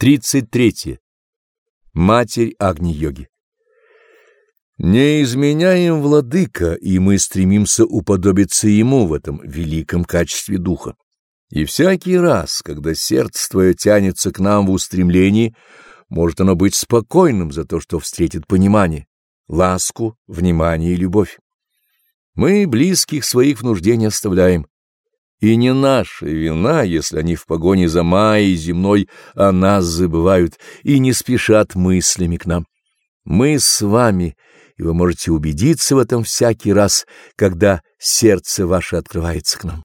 33. Матерь Агни-йоги Не изменяем владыка, и мы стремимся уподобиться ему в этом великом качестве духа. И всякий раз, когда сердце твое тянется к нам в устремлении, может оно быть спокойным за то, что встретит понимание, ласку, внимание и любовь. Мы близких своих в нужде не оставляем, и не наша вина, если они в погоне за Майей земной о нас забывают и не спешат мыслями к нам. Мы с вами, и вы можете убедиться в этом всякий раз, когда сердце ваше открывается к нам.